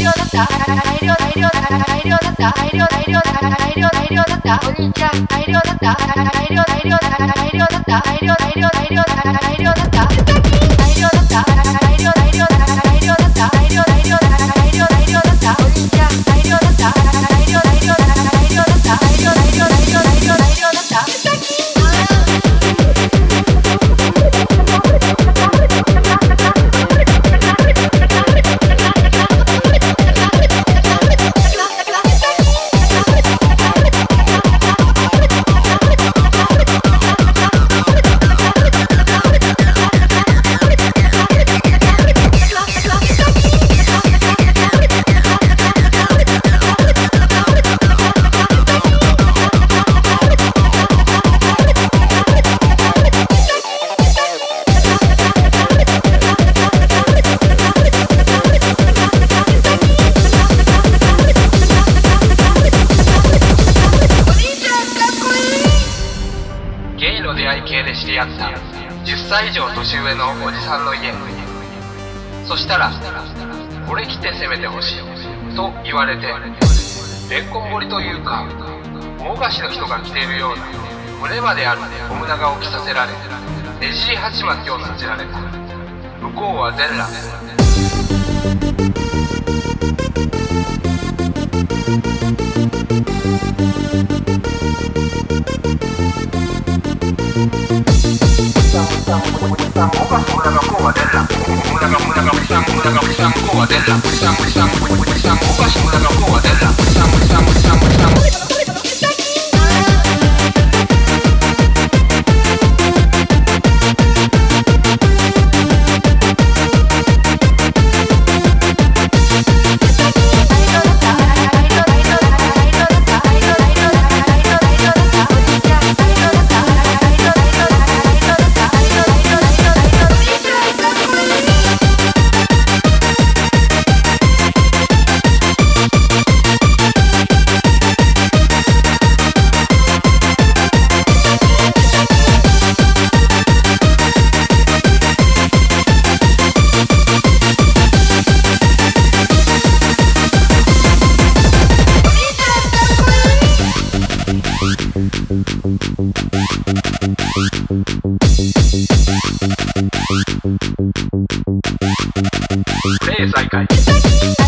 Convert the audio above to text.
量だった。大量大量大量だった。大量大量大量大量だった。お兄ちゃん大量だった。大量大量大量だった。大量大量大量大量歳以上年上のおじさんの家。そしたら「これ来て攻めてほしい」と言われてレンコン彫りというか大菓子の人が着ているような胸まであるお胸が置きさせられねじり鉢巻きをなじられた。向こうは全裸 Della, 全世界